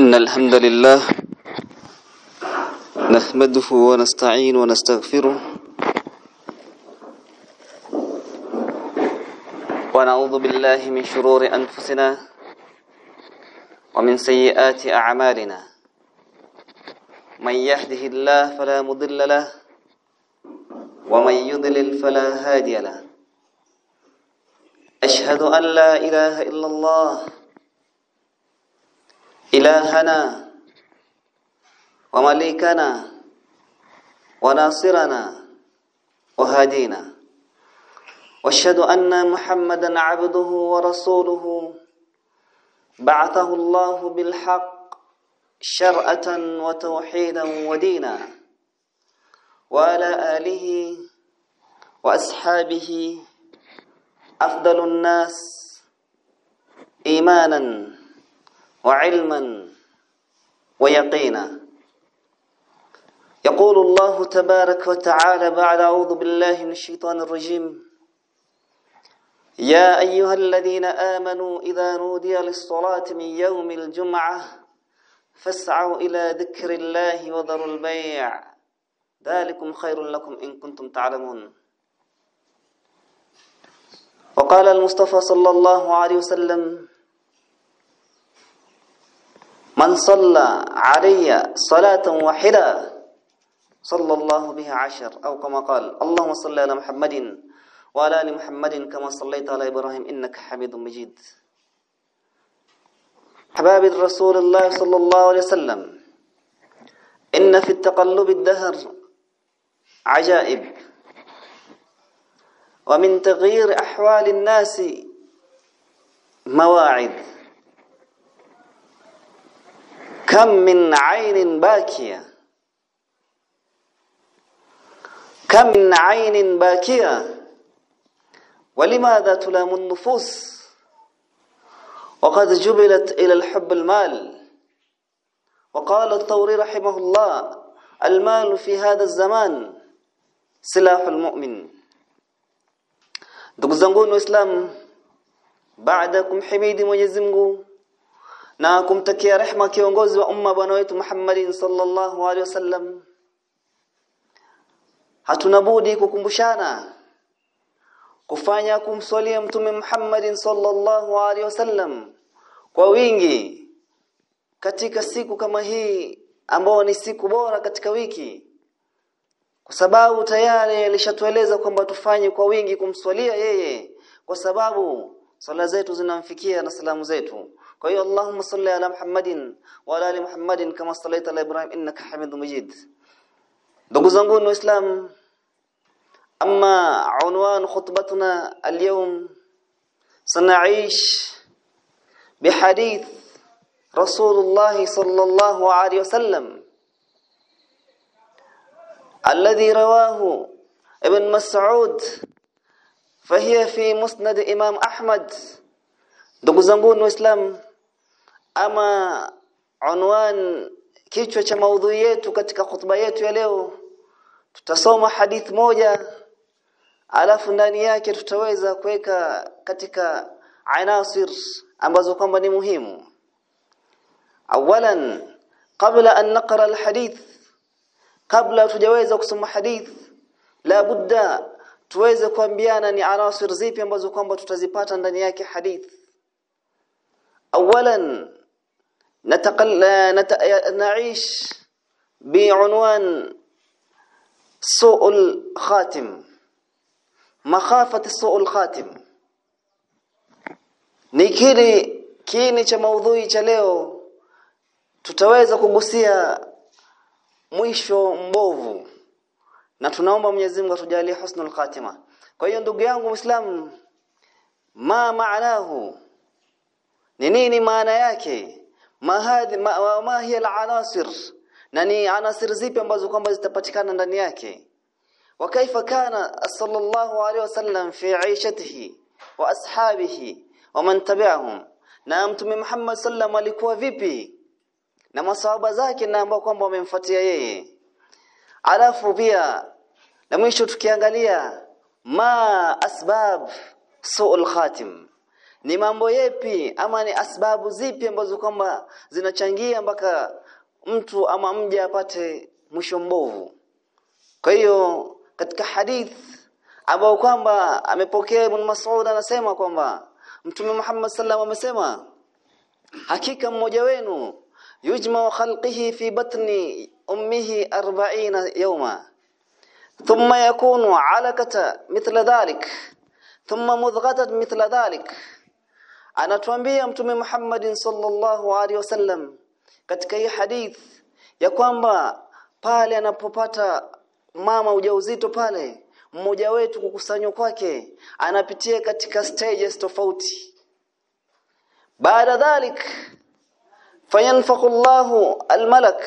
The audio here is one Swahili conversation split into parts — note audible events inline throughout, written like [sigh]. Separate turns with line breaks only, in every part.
إن الحمد لله نحمده ونستعين ونستغفره ونعوذ بالله من شرور أنفسنا ومن سيئات أعمالنا من يهده الله فلا مضل له ومن يضلل فلا هادي له أشهد أن لا إله إلا الله إلهنا ومليكنا وناصرنا وهادينا واشهد أن محمدا عبده ورسوله بعثه الله بالحق شرعة وتوحيدا ودينا وعلى آله وأصحابه أفضل الناس إيمانا وعلما ويقينا يقول الله تبارك وتعالى بعد أعوذ بالله من الشيطان الرجيم
يا أيها
الذين آمنوا إذا نودي للصلاة من يوم الجمعة فاسعوا إلى ذكر الله وذروا البيع ذلكم خير لكم إن كنتم تعلمون وقال المصطفى صلى الله عليه وسلم من صلى علي صلاة واحدة صلى الله بها عشر أو كما قال اللهم صل على محمد وعلى آل محمد كما صليت على إبراهيم إنك حميد مجيد حبابي رسول الله صلى الله عليه وسلم إن في التقلب الدهر عجائب ومن تغيير أحوال الناس مواعظ كم من عين باكية كم من عين باكية ولماذا تلام النفوس وقد جبلت إلى الحب المال وقال الثوري رحمه الله المال في هذا الزمان سلاح المؤمن ndugu zangu بعدكم حميد ya na kumtakia rehma kiongozi wa umma bwana wetu Muhammadin sallallahu alaihi wasallam hatuna budi kukumbushana kufanya kumswalia mtume Muhammadin sallallahu alaihi wasallam kwa wingi katika siku kama hii ambao ni siku bora katika wiki kwa sababu tayari alishatueleza kwamba tufanye kwa wingi kumswalia yeye kwa sababu sala zetu zinamfikia na salamu zetu قوي اللهم صل على محمد وعلى ال محمد كما صليت على ابراهيم انك حميد مجيد دغو زانغو نو اسلام اما عنوان خطبتنا اليوم سنعيش بحديث رسول الله صلى الله عليه وسلم الذي رواه ابن مسعود فهي في مسند امام احمد دغو زانغو نو اسلام ama unwan kichwa cha maudhui yetu katika khutba yetu ya leo tutasoma hadith moja alafu ndani yake tutaweza kuweka katika anasir ambazo kwamba ni muhimu awalan kabla an naqra alhadith kabla tujaweza kusoma hadith la budda tuweze kuambiana ni anasir zipi ambazo kwamba tutazipata ndani yake hadith awalan نعيش بعنوان سوء الخاتم مخافة سوء الخاتم nikiri kiini cha maudhui cha leo tutaweza kugusia mwisho mbovu na tunaomba Mwenyezi Mungu atujalie husnul khatima kwa hiyo ndugu yangu Muislamu ma maanahu ni nini maana yake mahadhi ma, ma, ma hiya al-anasir na ni anasir zipi ambazo kwamba zitapatikana ndani yake wa kaifa kana sallallahu alayhi wasallam fi aishatihi wa ashabihi wa man tabi'ahum na mtume Muhammad sallam alikuwa vipi na masahaba zake na ambao kwamba wamemfuatia yeye alafu pia na mwisho tukiangalia ma asbab su'ul khatim ni mambo yepi ama ni asbabu zipi ambazo kwamba zinachangia mpaka mtu ama mja apate mwisho mbovu kwa hiyo katika hadith ambao kwamba amepokea Ibn Mas'ud anasema kwamba Mtume Muhammad sallallahu amesema hakika mmoja wenu yujma khalqihi fi batni ummihi 40 yawma thumma yakunu alakata mithla dhalik thumma mudghatan mithla dhalik anatuambia mtume Muhammad sallallahu alaihi wasallam katika hii hadith ya kwamba pale anapopata mama ujauzito pale mmoja wetu kukusanywa kwake anapitia katika stages tofauti baada dhalik fayanfaqu Allahu almalak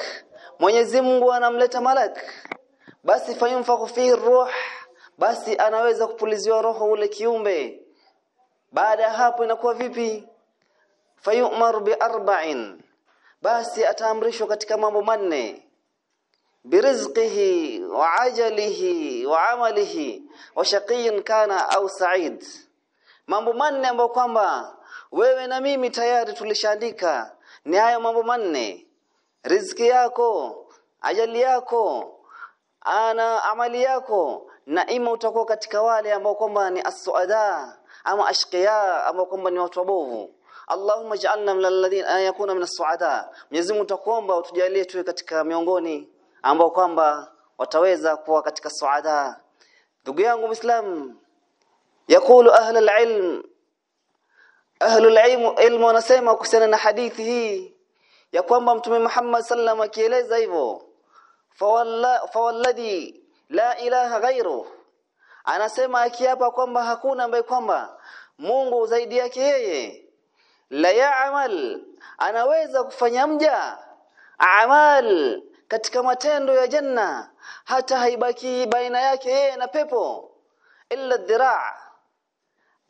Mwenyezi Mungu anamleta malak basi fayanfaqu fihi ruh basi anaweza kupuliziwa roho ule kiumbe baada ya hapo inakuwa vipi fayumaru bi arba'in basi ataamrishwa katika mambo manne birizqihi wa ajalihi wa amalihi wa shaqiyin kana au sa'id mambo manne ambayo kwamba wewe na mimi tayari tulishaandika ni hayo mambo manne riziki yako ajali yako ana amali yako na ima utakuwa katika wale ambao kwamba ni as ama ashqiya ama kwamba ni watu wabovu Allahumma ij'alna minal ladhina eh, yakuna minas suada Mwenyezi Mungu tutakuomba utujalie tuwe katika miongoni ambao kwamba wataweza kuwa katika suada dugu yangu muislam yakulu ahli alilm ahli alilm ilmu wanasema kuhusiana na hadithi hii ya kwamba mtume Muhammad sallam akieleza hivyo fawalladhi la ilaha ghairuhu anasema akiapa kwamba hakuna ambaye kwamba Mungu zaidi yake yeye la ya'mal anaweza kufanya mja amal katika matendo ya janna hata haibaki baina yake yeye na pepo illa dhiraa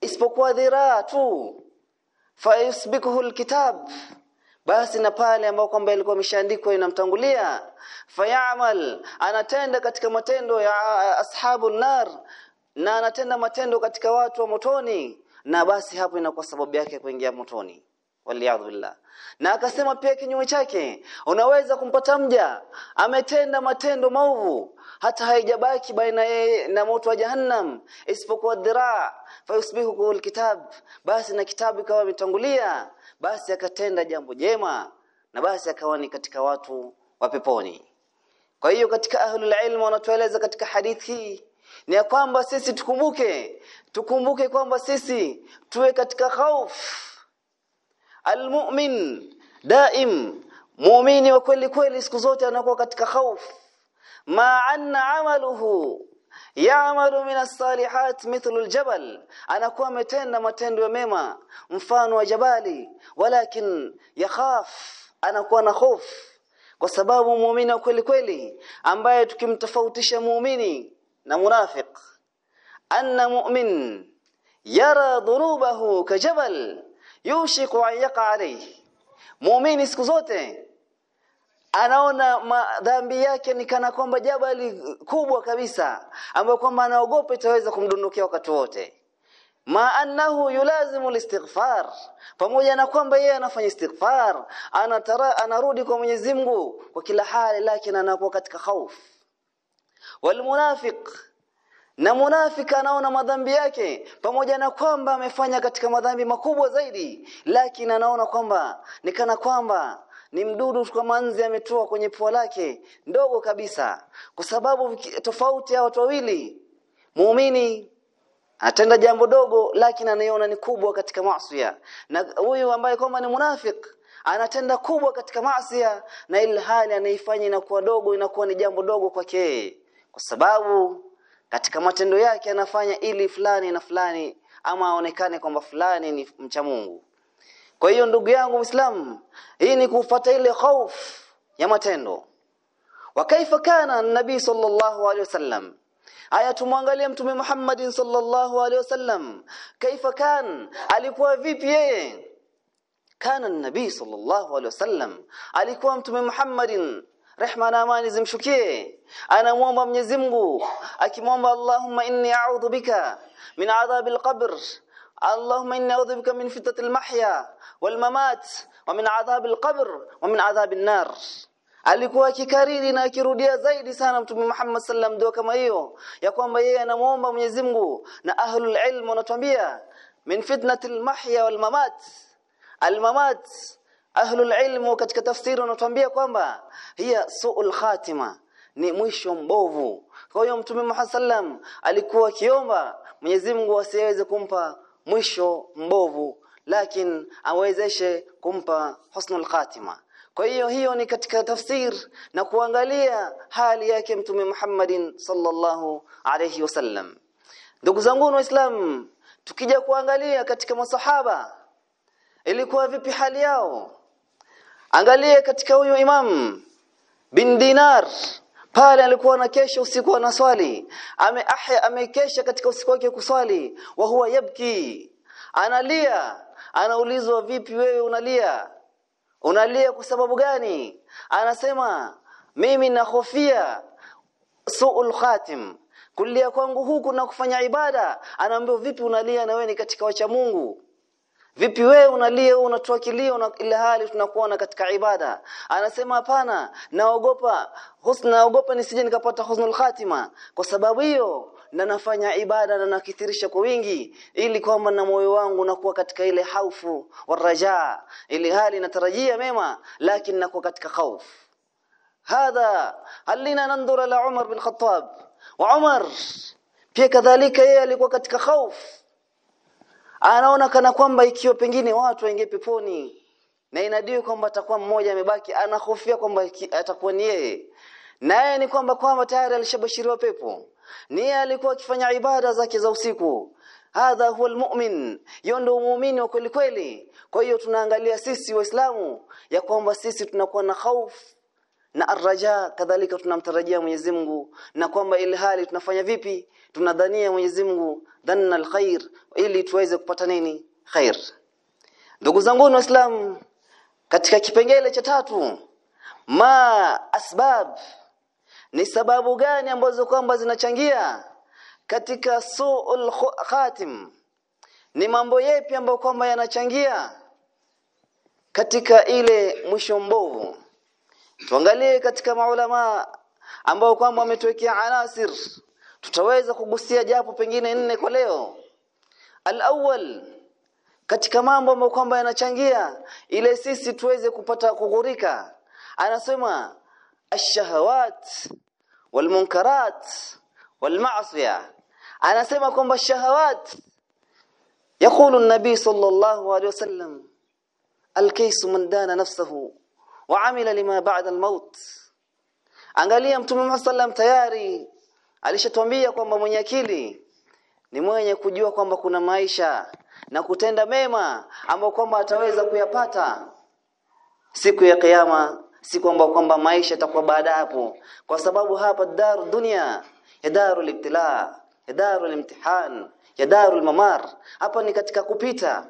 isipokuwa dhiraa tu fayusbikuhu alkitab basi na pale ambao kwamba ilikuwa imeshaandikwa inamtangulia fayamal anatenda katika matendo ya ashabu nar na anatenda matendo katika watu wa motoni na basi hapo inakuwa sababu yake kuingia motoni waliyadhu billah na akasema pia kinyume chake unaweza kumpata mja ametenda matendo maovu hata haijabaki baina yeye na moto wa jahannam isipokuwa dhiraa fayusbihu kul kitab basi na kitabu ikawa mitangulia basi akatenda jambo jema na basi akawa ni katika watu wa peponi kwa hiyo katika ahlul ilm wanatueleza katika hadithi ni ya kwamba sisi tukumbuke tukumbuke kwamba sisi tuwe katika khauf almu'min daim muumini wa kweli kweli siku zote anakuwa katika khauf ma anna amaluhu ya'malu min as-salihat mithlu al-jabal anakuwa ametenda matendo ya mema mfano wa jabali walakin yakhaf anakuwa na hofu kwa sababu muumini wa kweli kweli ambaye tukimtofautisha muumini na munafiq anna mu'min yara dhunubahu kajabal yushiku an yaqa alayhi mu'min siku zote anaona madhambi yake ni kana kwamba jabali kubwa kabisa ambayo kwamba anaogopa itaweza kumdondokea wakati wote ma annahu yulazimu listighfar pamoja na kwamba yeye anafanya istighfar anatara anarudi kwa Mwenyezi Mungu kwa kila hali lakini anakuwa katika hofu walmunafiq na munafika anaona madhambi yake pamoja na kwamba amefanya katika madhambi makubwa zaidi lakini anaona kwamba ni kana kwamba ni mdudu kwa manzi ametoa kwenye pua lake ndogo kabisa kwa sababu tofauti ya watu wawili muumini atenda jambo dogo lakini anaiona ni kubwa katika maasi na huyu ambaye kwamba ni munafik anatenda kubwa katika maasi na ilhali anaifanya inakuwa dogo inakuwa ni jambo dogo kwake kwa sababu katika matendo yake anafanya ili fulani na fulani ama aonekane kwamba fulani ni mcha Mungu kwa hiyo ndugu yangu Muislam, hii ni kufuata ile hofu ya matendo wa kaifa kana nabii sallallahu alaihi wasallam aya tumwangalie mtume Muhammadin sallallahu alaihi wasallam kaifa kan alikuwa vipi yeye kana nabii sallallahu alaihi wasallam alikuwa mtume Muhammadin rehma na amani zimshukie anamuomba Mwenyezi Mungu akimwomba Allahumma inni a'udhu bika min adhabil qabr Allahumma inni a'udhu bika min fitnatil mahya wal mamat wa min adhabil qabr wa min adhabin nar alikuwa akikariri na akirudia zaidi sana mtume Muhammad sallam dua kama hiyo ya kwamba yeye anamuomba Mwenyezi Mungu na ahlul ilm wanatuambia min fitnatil mahya wal mamat al mamat ahlul ilmu katika tafsiri wanatuambia kwamba hiya suul khatima ni mwisho mbovu kwa hiyo mtume Muhammad sallam alikuwa akiomba Mwenyezi Mungu asiweze kumpa mwisho mbovu lakini awezeshe kumpa husnul khatima kwa hiyo hiyo ni katika tafsir na kuangalia hali yake mtume Muhammadin sallallahu alayhi wasallam ndugu zangu waislam tukija kuangalia katika masahaba ilikuwa vipi hali yao angalie katika huyu imam bin dinar pale alikuwa anakesha usiku anaswali ameahya amekesha katika usiku wake kuswali wa huwa yabki analia anaulizwa vipi wewe unalia unalia kwa sababu gani anasema mimi nahofia suul khatim kulia kwangu huku na kufanya ibada anaambiwa vipi unalia na wewe ni katika wacha Mungu Vipi wewe unalia unatoa kilio una, ile hali tunakuona katika ibada. Anasema hapana, naogopa husna naogopa nisije nikapata husnul khatima. Kwa sababu hiyo na nafanya ibada na nakithirisha kwa wingi ili kwamba na moyo wangu unakuwa katika ile haufu wa waraja ili hali natarajia mema lakini nakuwa katika khauf. hadha halina nandura la Umar bin Khattab wa Umar pia kadhalika yeye alikuwa katika khaufu anaona kana kwamba ikiwa pengine watu waingie peponi na inadii kwamba atakuwa mmoja amebaki anahofia kwamba atakuwa ni yeye naye ni kwamba kwamba tayari alishabashiriwa pepo niye alikuwa akifanya ibada zake za usiku hadha huwa almu'min hiyo ndo muumini wa kweli kweli kwa hiyo tunaangalia sisi waislamu ya kwamba sisi tunakuwa na hofu na arraja kadhalika tunamtarajia Mwenyezi Mungu na kwamba hali tunafanya vipi tunadhania Mwenyezi Mungu dhanna alkhair ili tuweze kupata nini khair ndugu zangu Islam katika kipengele cha tatu ma asbab ni sababu gani ambazo kwamba zinachangia katika suul khatim ni mambo yepi ambayo kwamba yanachangia katika ile mwisho mbovu tuangalie katika maulama ambao kwamba wametuwekea anasir tutaweza kugusia japo pengine nne kwa leo alawal katika mambo ambayo kwamba yanachangia ile sisi tuweze kupata kughurika anasema ashahawat walmunkarat walmaasiya anasema kwamba shahawat yakulu nabii sallallahu الله wasallam alkaysu mandana nafsuhu wa amila lima ba'da al-maut angalia mtume Muhammad sallam tayari alishatwambia kwamba mwenye akili ni mwenye kujua kwamba kuna maisha na kutenda mema ambao kwamba ataweza kuyapata siku ya kiyama si kwamba kwamba maisha yatakuwa baada hapo kwa sababu hapa daru dunia ya daru ibtila ya daru imtihan ya daru mamar hapa ni katika kupita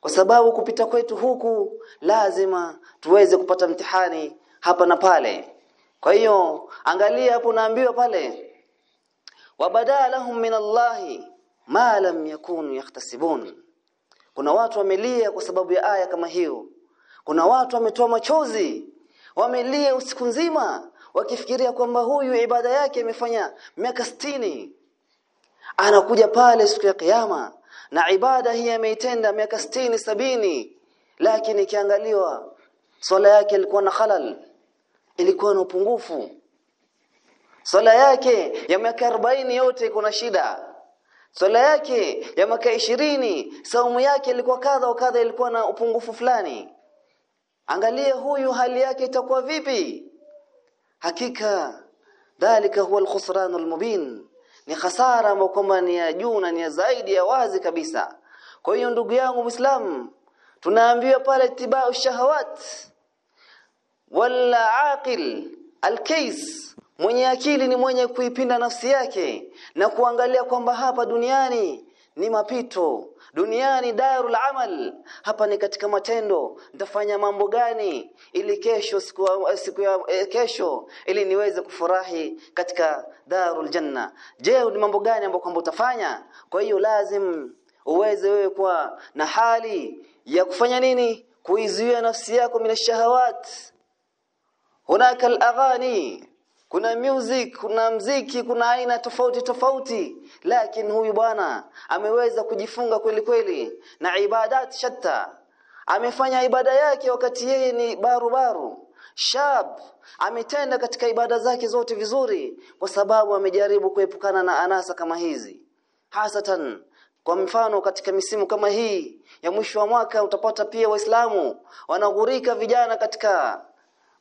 kwa sababu kupita kwetu huku lazima tuweze kupata mtihani hapa na pale kwa hiyo angalia hapo naambiwa pale wabadalahum minallahi ma lam yakunu yahtasibun kuna watu wamelia kwa sababu ya aya kama hiyo kuna watu wametoa machozi wamelia usiku nzima wakifikiria kwamba huyu ibada yake imefanya miaka 60 anakuja pale siku ya kiyama na ibada hii ameitenda miaka 60 sabini lakini ikiangaliwa swala yake ilikuwa na halal ilikuwa na upungufu swala yake ya miaka 40 yote iko na shida swala yake ya miaka ishirini saumu yake ilikuwa kadha kadha ilikuwa na upungufu fulani angalie huyu hali yake itakuwa vipi hakika dhalika huwa al-khusranul mubin ni hasara ambayo kwamba ni ya juu na ni ya zaidi ya wazi kabisa kwa hiyo ndugu yangu muislamu tunaambiwa pale tibau shahawat wala aqil alkais mwenye akili ni mwenye kuipinda nafsi yake na kuangalia kwamba hapa duniani ni mapito duniani darul amal hapa ni katika matendo nitafanya mambo gani ili kesho siku siku ya eh, kesho ili niweze kufurahi katika darul janna je ni mambo gani ambayo kwamba utafanya kwa hiyo lazim uweze wewe kuwa na hali ya kufanya nini kuizuia nafsi yako mina shahawat hunaka alaghani kuna music kuna mziki kuna aina tofauti tofauti lakini huyu bwana ameweza kujifunga kweli kweli na ibadat shatta amefanya ibada yake wakati yeye ni barubaru baru. shab ametenda katika ibada zake zote vizuri kwa sababu amejaribu kuepukana na anasa kama hizi hasatan kwa mfano katika misimu kama hii ya mwisho wa mwaka utapata pia waislamu wanagurika vijana katika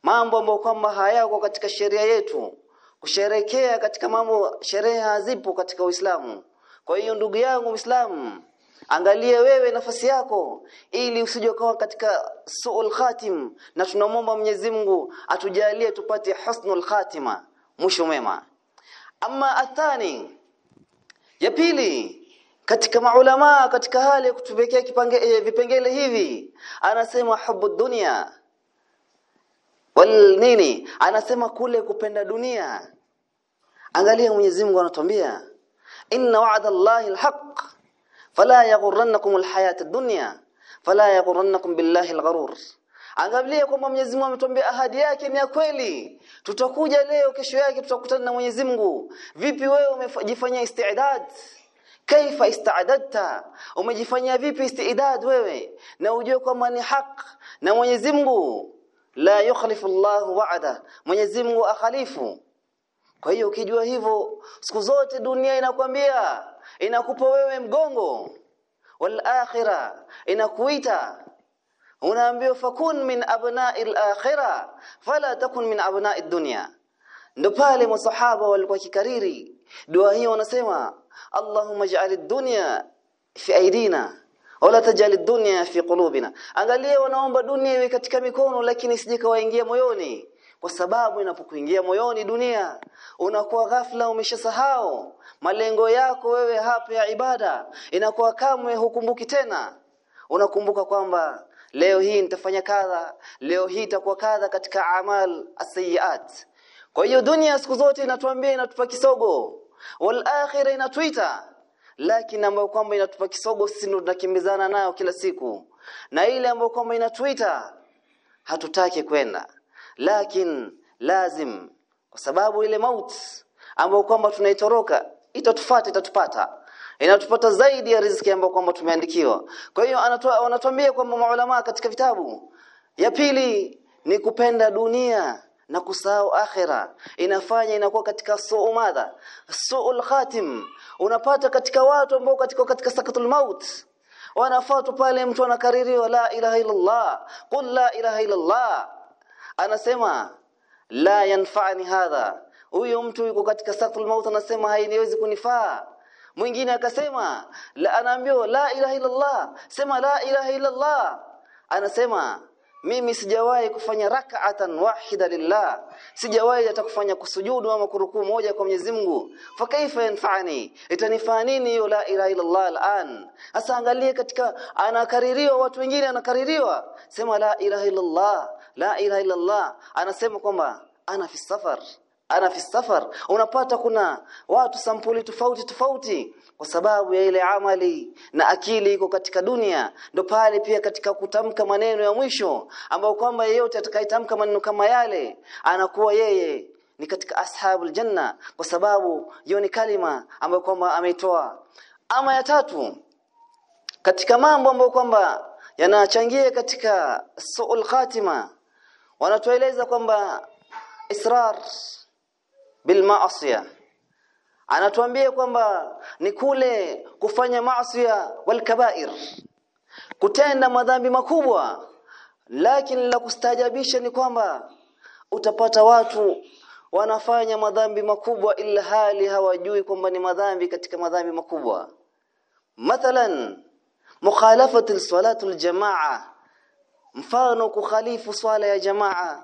mambo ambayo kwamba hayako katika sheria yetu kusherekea katika mambo sherehe hazipo katika Uislamu kwa hiyo ndugu yangu Muislamu angalia wewe nafasi yako ili usije ukawa katika suul khatim na tunamwomba Mwenyezi Mungu atujalie tupate husnul khatima mwisho mwema ama athani ya pili katika maulama katika hali ya kutubekea eh, vipengele hivi anasema hubu dunia wal nini anasema kule kupenda dunia angalia Mwenyezi Mungu anatuambia inna wa'da Allahi alhaq fala yaghurrannakum alhayat ad-dunya fala yaghurrannakum billahi algharur angalia kwamba Mwenyezi Mungu ametuambia ahadi yake ni ya kweli tutakuja leo kesho yake tutakutana na Mwenyezi Mungu vipi wewe umejifanyia isti'dad kaifa istaadadta umejifanyia vipi isti'dad wewe na ujue kwamba ni haq na Mwenyezi Mungu la yukhlifu Allahu wa'ada Mwenyezi Mungu akhalifu kwa hiyo ukijua hivyo siku zote dunia inakwambia inakupa wewe mgongo wal akhira inakuita unaambiwa fakun min abna'i al akhira fala takun min abna'i dunya ndo pale masahaba walikuwa kikariri dua hiyo wanasema allahumma ij'al ad-dunya fi aidina wala tajali dunya fi qulubina angalia wanaomba dunia iwe katika mikono lakini sijikawaingia moyoni kwa sababu inapokuingia moyoni dunia unakuwa ghafla umeshasahau malengo yako wewe hapa ya ibada inakuwa kamwe hukumbuki tena unakumbuka kwamba leo hii nitafanya kadha leo hii itakuwa kadha katika amal asayiat kwa hiyo dunia siku zote inatuambia inatupa kisogo wal akhirah inatuita lakini ambayo kwamba inatupa kisogo sisi ndio tunakimbizana nayo kila siku na ile ambayo kwamba inatuita hatutaki kwenda lakini lazim kwa sababu ile mauti ambayo kwamba tunaitoroka itatufuata itatupata inatupata zaidi ya riziki ambayo kwamba tumeandikiwa kwa hiyo anatuambia kwamba maulama katika vitabu ya pili ni kupenda dunia na kusahau akhira inafanya inakuwa katika suumadha suul khatim unapata katika watu ambao katika katika sakatul maut wanafatu pale mtu anakaririwa la ilaha illallah qul la ilaha illallah anasema la yanfa'ani hadha huyo mtu yuko katika sakatul maut anasema hainiwezi kunifaa mwingine akasema la anaambiwa la ilaha illallah sema la ilaha illallah anasema mimi sijawahi kufanya rak'atan wahida lillah sijawahi hata kufanya kusujudu ama kurukuu moja kwa Mwenyezi Mungu fa kaifa yanfa'ani itanifaa nini hiyo la ilaha illallah al'an hasa angalie katika anakaririwa watu wengine anakaririwa sema la ilaha illallah la ilaha illallah anasema kwamba ana fi safar ana fi safar unapata kuna watu sampuli tofauti tofauti kwa sababu ya ile amali na akili iko katika dunia ndo pale pia katika kutamka maneno ya mwisho ambao kwamba yeyote atakayetamka maneno kama yale anakuwa yeye ni katika ashabul janna kwa sababu hiyo ni kalima ambayo kwamba ameitoa ama ya tatu katika mambo ambayo kwamba yanachangia katika suul khatima wanatueleza kwamba israr bil ma'siyah anatuambia kwamba ni kule kufanya maasi walkabair kutenda madhambi makubwa lakini la kustajabisha ni kwamba utapata watu wanafanya madhambi makubwa ila hali hawajui kwamba ni madhambi katika madhambi makubwa mathalan mukhalafati salatu aljamaa mfano kukhalifu swala ya jamaa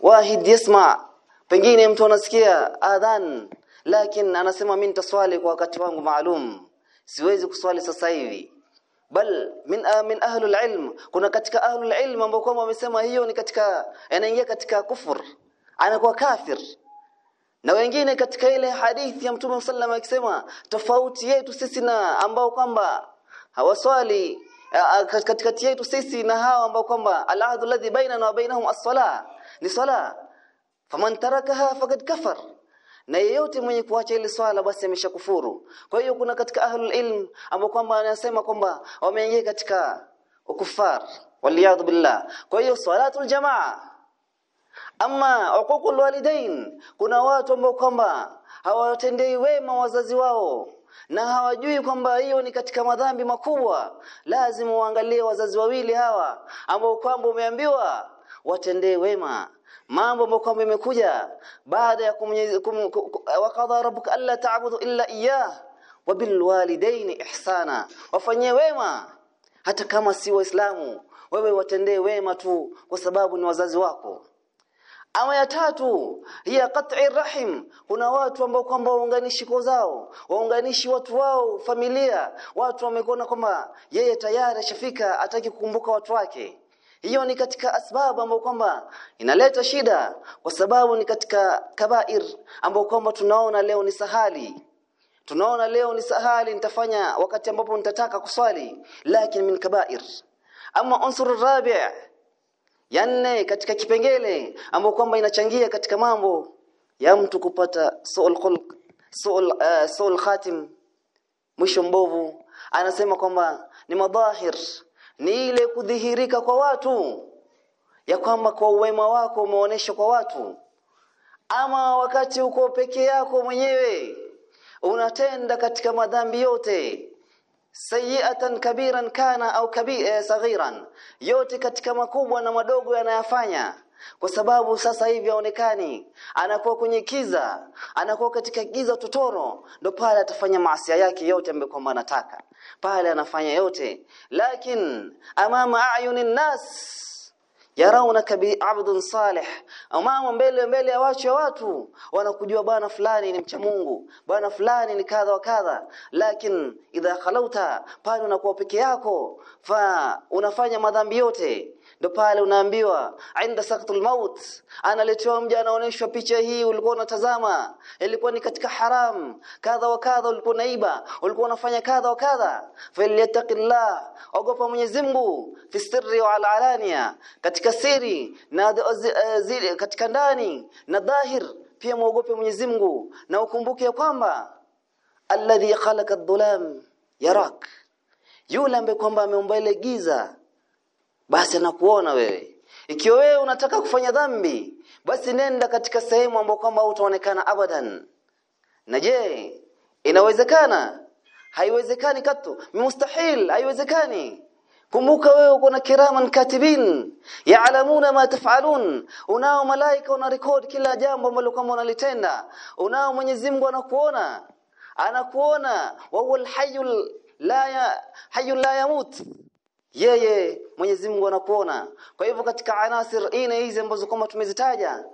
wahid yasma pengine mtu anasikia adhan lakini anasema mimi nitaswali kwa wakati wangu maalum siwezi kuswali sasa hivi bal min ah, min ahlul ilm kuna katika ahlul ilm ambao kwa wamesema hiyo ni katika anaingia katika kufur anakuwa kafir na wengine katika ile hadithi ya Mtume sallallahu wasallam akisema tofauti yetu sisi na ambao kwamba hawaswali ah, ah, katikati yetu sisi na hao ambao kwamba al-ahdu alladhi bainana wa bainahum as-salah ni sala faman tarakaha faqad kafara na yeyote mwenye kuacha ile swala basi ameshakufuru kwa hiyo kuna katika ahlul ilm ambao kwamba anasema kwamba wameingia katika ukufar waliyadhu billah kwa hiyo salatul jamaa ama uququl walidain kuna watu ambao kwamba hawatendei wema wazazi wao na hawajui kwamba hiyo ni katika madhambi makubwa lazima uangalie wazazi wawili hawa ambao kwamba umeambiwa watendee wema mambo ambayo kwamba imekuja baada ya wakadha rabbuka alla ta'budu illa iyyah wa bil ihsana wafanyie wema hata kama si waislamu wewe watendee wema tu kwa sababu ni wazazi wako ama ya tatu hiya qat'i rahim kuna watu ambao kwamba waunganishi koo zao waunganishi watu wao familia watu wamekona kwamba yeye tayari ashafika ataki kukumbuka watu wake hiyo ni katika asbabu ambayo kwamba inaleta shida kwa sababu ni katika kabair ambayo kwamba tunaona leo ni sahali tunaona leo ni sahali nitafanya wakati ambapo nitataka kuswali lakini min kabair ama unsur rabi' yanne katika kipengele ambayo kwamba inachangia katika mambo ya mtu kupata soul khulq soul uh, eh, soul khatim mwisho mbovu anasema kwamba ni madhahir ni ile kudhihirika kwa watu ya kwamba kwa uwema wako umeonesha kwa watu ama wakati uko peke yako mwenyewe unatenda katika madhambi yote sayiatan kabiran kana au kabira eh, saghiran yote katika makubwa na madogo yanayafanya kwa sababu sasa hivi haonekani anakuwa kwenye kiza anakuwa katika giza totoro ndo pale atafanya maasi yake yote ambayo kwamba anataka pale anafanya yote lakin amama ayunin nas yaraunaka bi abdun salih amama mbele mbele ya wacho watu wanakujua bwana fulani ni mcha Mungu bwana fulani ni kadha wa kadha lakin idha khalauta pale unakuwa peke yako fa unafanya madhambi yote ndo pale unaambiwa inda saqtul maut analetewa mja anaonyeshwa picha hii ulikuwa unatazama ilikuwa ni katika haram kadha wa kadha ulikuwa naiba ulikuwa unafanya kadha wa kadha falyattaqillah ogopa Mwenyezi Mungu fi sirri wa alania katika siri na eh, zile katika ndani na dhahir pia muogope Mwenyezi Mungu na ukumbuke kwamba alladhi khalaqa adh-dhulam yarak yule ambaye kwamba ameumba ile giza basi anakuona wewe ikiwa wewe unataka kufanya dhambi basi nenda katika sehemu ambayo kwamba utaonekana abadan na je inawezekana haiwezekani katu mustahil haiwezekani kumbuka wewe uko na kiraman katibin yaalamuna ma tafalun unao malaika una record kila jambo ambalo kama unalitenda unao Mwenyezi Mungu anakuona anakuona wa huwa la ya hayyul la yamut yeye Mwenyezi Mungu anakuona kwa hivyo katika anasir ine hizi ambazo kama tumezitaja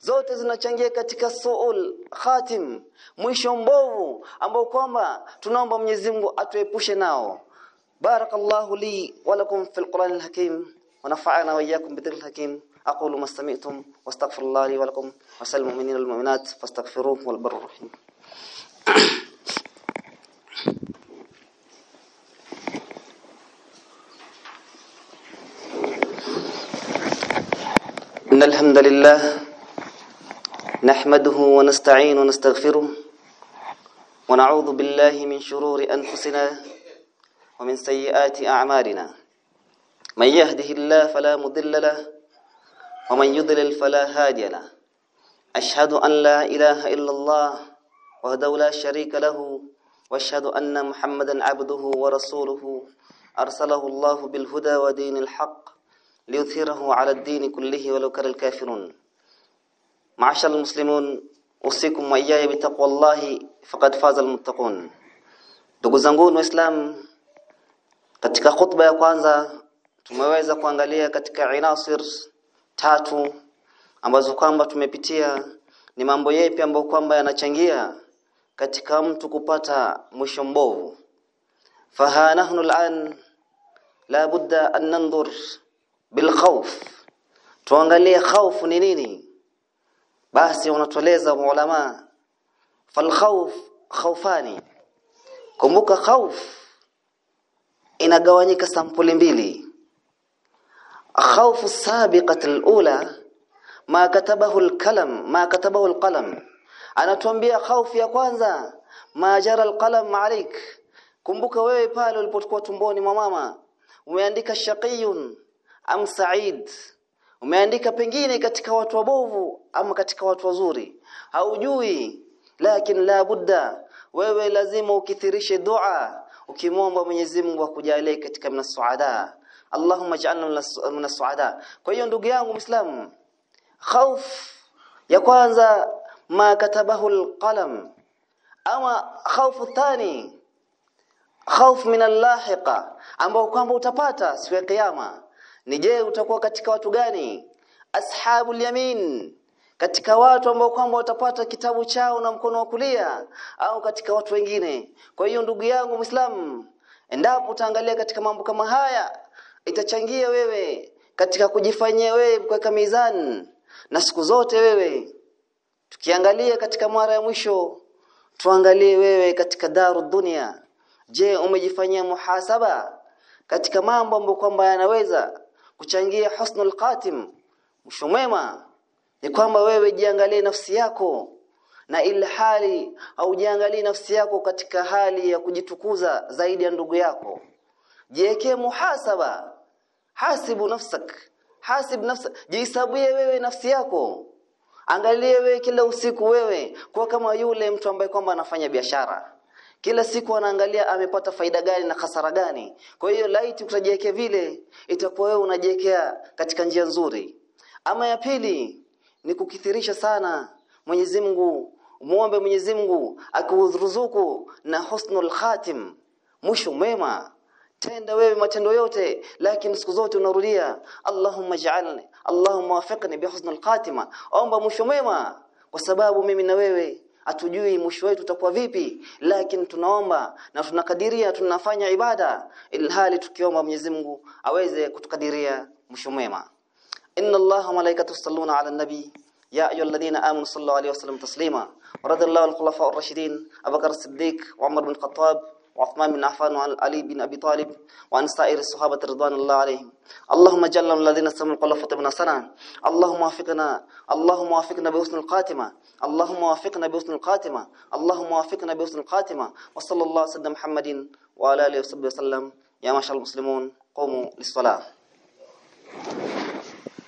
zote zinachangia katika suul khatim mwisho mbovu ambao kwamba tunaomba Mwenyezi Mungu atuepushe nao barakallahu li wa lakum fil al hakim wa nafa'ana wa iyyakum al hakim aqulu ma sami'tum wastaghfirullahi wa lakum wa sallu mu'minina wal mu'minat fastaghfiruhu wal barrahim [clears throat] إن الحمد لله نحمده ونستعين ونستغفره ونعوذ بالله من شرور أنفسنا ومن سيئات أعمالنا من يهده الله فلا مضل له ومن يضلل فلا هادي له أشهد أن لا إله إلا الله وهدو لا شريك له وأشهد أن محمدا عبده ورسوله أرسله الله بالهدى ودين الحق liuthirahu ala ad-din kullihi walau al kafirun ma'ashal muslimun usikum wa iyaya bitaqwallahi faqad faza al-muttaqun ndugu zangu islam katika khutba ya kwanza tumeweza kuangalia katika inasir tatu ambazo kwamba tumepitia ni mambo yepi ambayo kwamba yanachangia katika mtu kupata mwisho mbovu fahanahnu al-an la budda an nandhur bil khawf tuangalie khawfu ni nini basi wanatueleza maulama fal khawf khawfani kumbuka khawf inagawanyika sampuli mbili khawfu sabiqati alula ma katabahu alkalam ma katabahu alqalam anatuambia khawfu ya kwanza ma jara alqalam alik kumbuka wewe pale ulipokuwa tumboni mwa mama umeandika shaqiyun am sa'id umeandika pengine katika watu wabovu ama katika watu wazuri haujui lakini la budda wewe lazima ukithirishe dua ukimwomba Mwenyezi Mungu akujalie katika mnasuada Allahumma ij'alna mnasuada kwa hiyo ndugu yangu Muislamu khauf ya kwanza ma katabahu alqalam ama khaufu thani khauf min allahiqa ambao kwamba utapata siku ya kiyama ni je utakuwa katika watu gani ashabul yamin katika watu ambao kwamba watapata kitabu chao na mkono wa kulia au katika watu wengine kwa hiyo ndugu yangu muislamu endapo utaangalia katika mambo kama haya itachangia wewe katika kujifanyia wewe kuweka mizani na siku zote wewe tukiangalia katika mara ya mwisho tuangalie wewe katika daru dunia je umejifanyia muhasaba katika mambo ambayo kwamba yanaweza kuchangia husnul qatim mwisho mwema ni kwamba wewe jiangalie nafsi yako na ilhali aujiangalie nafsi yako katika hali ya kujitukuza zaidi ya ndugu yako jiwekee muhasaba hasibu nafsak hasib nafsa jihesabie wewe nafsi yako angalie wewe kila usiku wewe kwa kama yule mtu ambaye kwamba anafanya biashara kila siku anaangalia amepata faida gani na hasara gani kwa hiyo laiti utajiwekea vile itakuwa wewe unajiwekea katika njia nzuri ama ya pili ni kukithirisha sana Mwenyezi Mungu muombe Mwenyezi Mungu akuruzuku na husnul khatim mwisho mwema tenda wewe matendo yote lakini siku zote unarudia Allahumma ij'alni Allahumma wafiqni husnul khatima omba mwisho mwema kwa sababu mimi na wewe hatujui mwisho wetu utakuwa vipi lakini tunaomba na tunakadiria tunafanya ibada ilhali tukiomba Mwenyezi Mungu aweze kutukadiria mwisho mwema inna allaha malaikatu salluna ala nabi يا أيها الذين آمنوا صلوا عليه وسلم تسليما ورضي الله الخلفاء الراشدين أبو بكر الصديق وعمر بن khattab وعثمان بن عفان وعن علي بن أبي طالب وعن سائر الصحابة رضوان الله عليهم اللهم جل الذين سموا القول فطبنا سنا اللهم وافقنا اللهم وافقنا بحسن القاتمة اللهم وافقنا بحسن القاتمة اللهم وافقنا بحسن القاتمة وصلى الله وسلم محمد وعلى آله وصحبه وسلم يا معشر المسلمون قوموا للصلاة